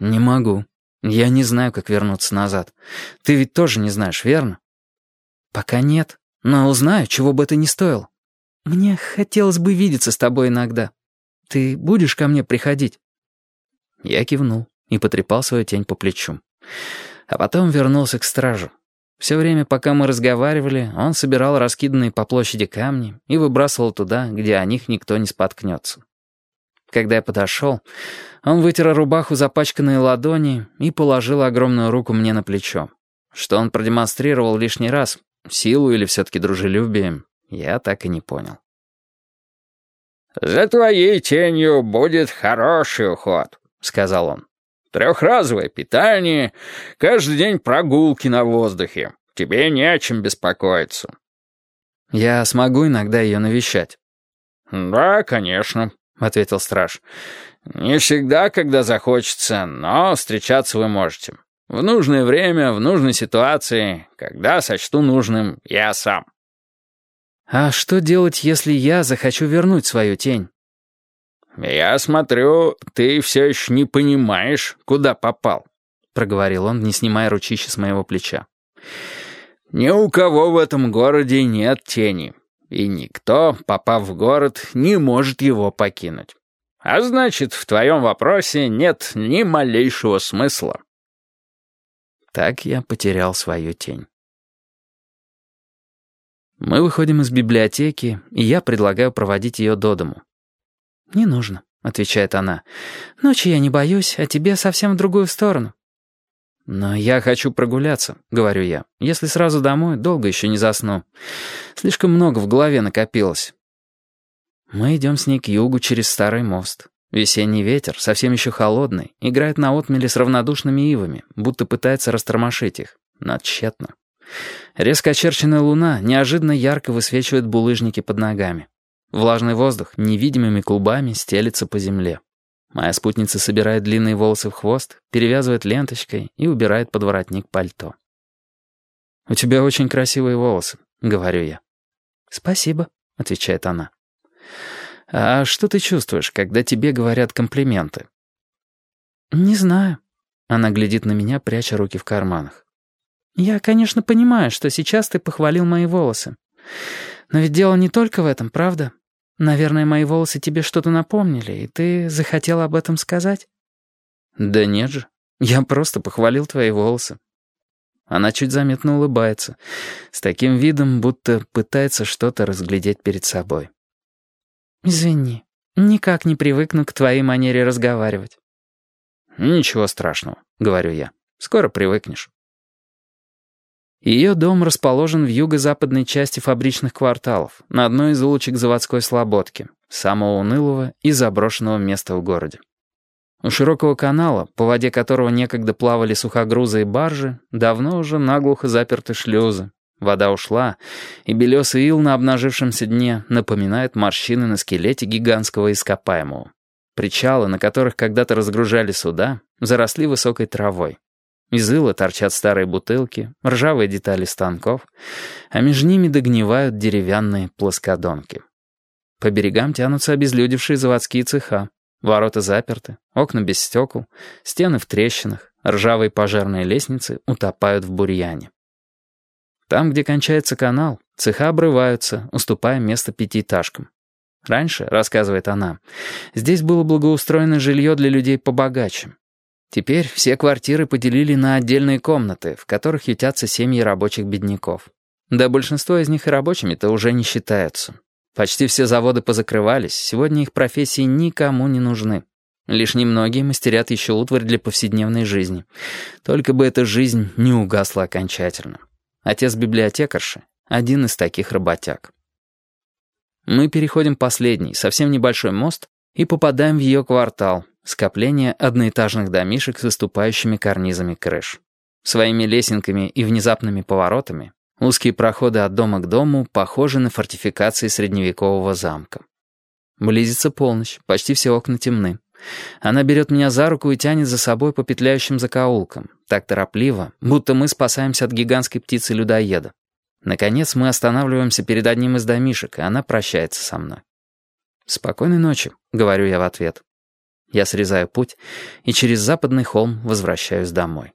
«Не могу. Я не знаю, как вернуться назад. Ты ведь тоже не знаешь, верно?» «Пока нет. Но узнаю, чего бы это ни стоило. Мне хотелось бы видеться с тобой иногда. Ты будешь ко мне приходить?» Я кивнул и потрепал свою тень по плечу. А потом вернулся к стражу. Все время, пока мы разговаривали, он собирал раскиданные по площади камни и выбрасывал туда, где о них никто не споткнется. Когда я подошел, он вытер рубаху запачканные ладони и положил огромную руку мне на плечо. Что он продемонстрировал лишний раз, силу или все-таки дружелюбие, я так и не понял. «За твоей тенью будет хороший уход», — сказал он. «Трехразовое питание, каждый день прогулки на воздухе. Тебе не о чем беспокоиться». «Я смогу иногда ее навещать?» «Да, конечно», — ответил страж. «Не всегда, когда захочется, но встречаться вы можете. В нужное время, в нужной ситуации, когда сочту нужным я сам». «А что делать, если я захочу вернуть свою тень?» «Я смотрю, ты все еще не понимаешь, куда попал», — проговорил он, не снимая ручища с моего плеча. «Ни у кого в этом городе нет тени, и никто, попав в город, не может его покинуть. А значит, в твоем вопросе нет ни малейшего смысла». Так я потерял свою тень. Мы выходим из библиотеки, и я предлагаю проводить ее до дому. «Не нужно», — отвечает она. «Ночи я не боюсь, а тебе совсем в другую сторону». «Но я хочу прогуляться», — говорю я. «Если сразу домой, долго еще не засну. Слишком много в голове накопилось». Мы идем с ней к югу через старый мост. Весенний ветер, совсем еще холодный, играет на отмеле с равнодушными ивами, будто пытается растормошить их. Но тщетно. Резко очерченная луна неожиданно ярко высвечивает булыжники под ногами. Влажный воздух невидимыми клубами стелится по земле. Моя спутница собирает длинные волосы в хвост, перевязывает ленточкой и убирает под воротник пальто. «У тебя очень красивые волосы», — говорю я. «Спасибо», — отвечает она. «А что ты чувствуешь, когда тебе говорят комплименты?» «Не знаю». Она глядит на меня, пряча руки в карманах. «Я, конечно, понимаю, что сейчас ты похвалил мои волосы. Но ведь дело не только в этом, правда? Наверное, мои волосы тебе что-то напомнили, и ты захотел об этом сказать?» «Да нет же. Я просто похвалил твои волосы». Она чуть заметно улыбается, с таким видом, будто пытается что-то разглядеть перед собой. «Извини, никак не привыкну к твоей манере разговаривать». «Ничего страшного», — говорю я. «Скоро привыкнешь». Ее дом расположен в юго-западной части фабричных кварталов, на одной из улочек заводской слободки, самого унылого и заброшенного места в городе. У широкого канала, по воде которого некогда плавали сухогрузы и баржи, давно уже наглухо заперты шлюзы. Вода ушла, и белесый ил на обнажившемся дне напоминает морщины на скелете гигантского ископаемого. Причалы, на которых когда-то разгружали суда, заросли высокой травой. Из ила торчат старые бутылки, ржавые детали станков, а между ними догнивают деревянные плоскодонки. По берегам тянутся обезлюдевшие заводские цеха. Ворота заперты, окна без стекол, стены в трещинах, ржавые пожарные лестницы утопают в бурьяне. Там, где кончается канал, цеха обрываются, уступая место пятиэтажкам. Раньше, рассказывает она, здесь было благоустроено жилье для людей побогаче, Теперь все квартиры поделили на отдельные комнаты, в которых ютятся семьи рабочих бедняков. Да большинство из них и рабочими-то уже не считаются. Почти все заводы позакрывались, сегодня их профессии никому не нужны. Лишь немногие мастерят еще утварь для повседневной жизни. Только бы эта жизнь не угасла окончательно. Отец библиотекарши — один из таких работяг. Мы переходим последний, совсем небольшой мост и попадаем в ее квартал, Скопление одноэтажных домишек с выступающими карнизами крыш. Своими лесенками и внезапными поворотами узкие проходы от дома к дому похожи на фортификации средневекового замка. Близится полночь, почти все окна темны. Она берет меня за руку и тянет за собой по петляющим закоулкам, так торопливо, будто мы спасаемся от гигантской птицы-людоеда. Наконец мы останавливаемся перед одним из домишек, и она прощается со мной. «Спокойной ночи», — говорю я в ответ. Я срезаю путь и через западный холм возвращаюсь домой.